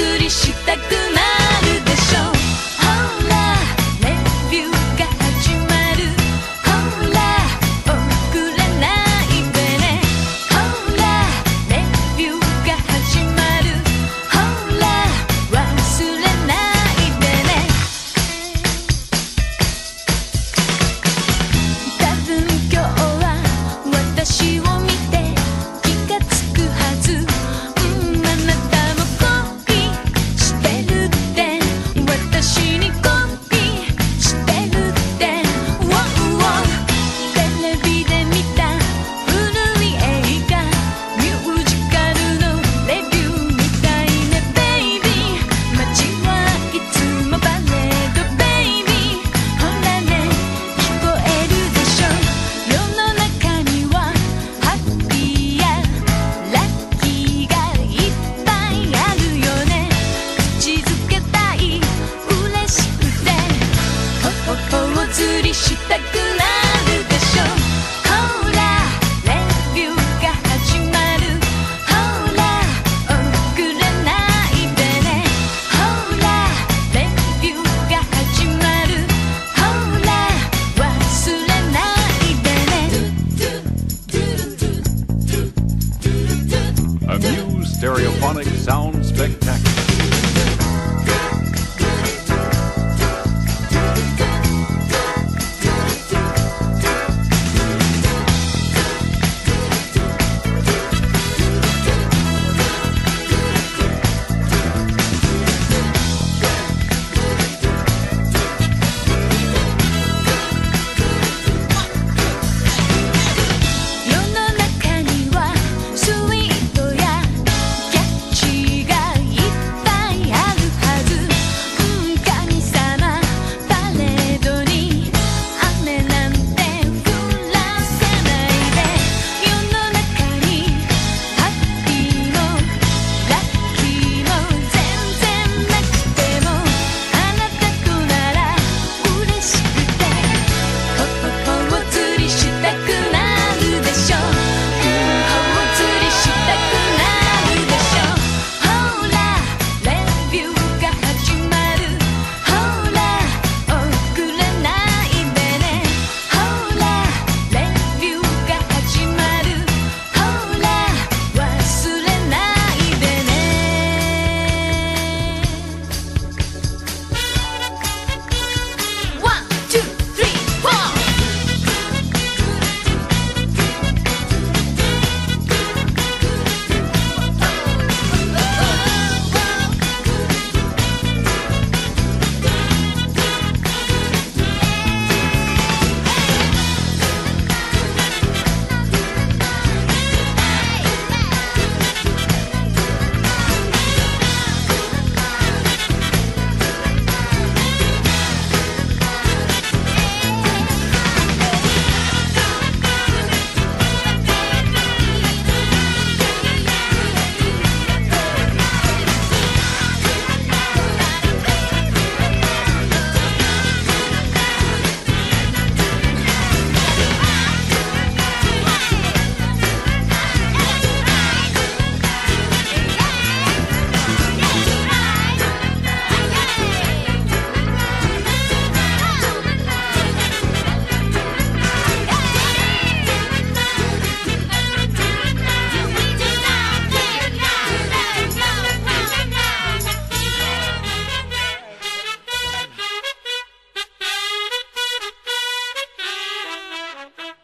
釣りしたくない stereophonic sound spectacular.